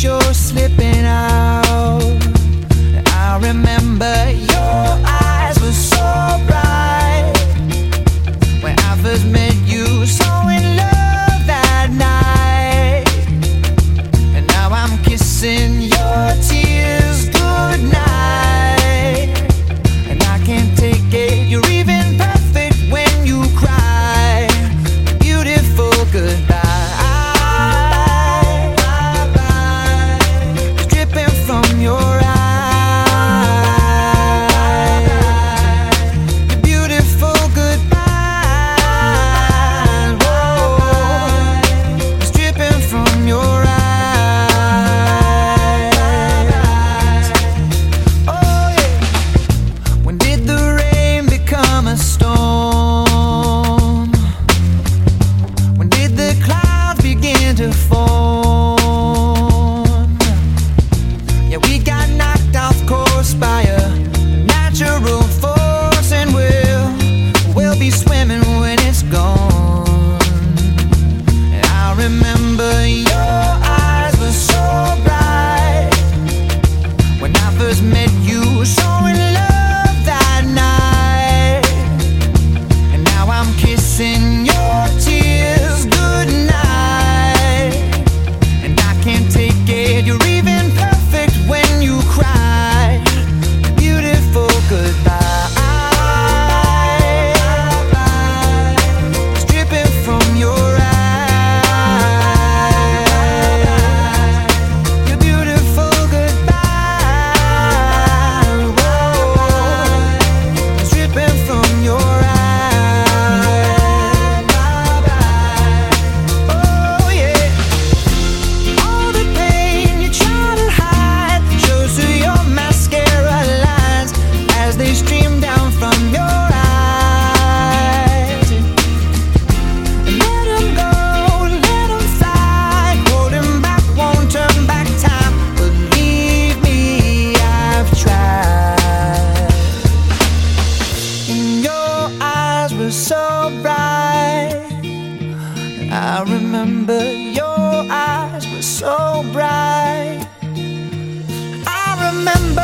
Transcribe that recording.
your slave. to form. Yeah, we got knocked off course by a natural force, and we'll, we'll be swimming when it's gone. I remember you. I remember your eyes were so bright. I remember.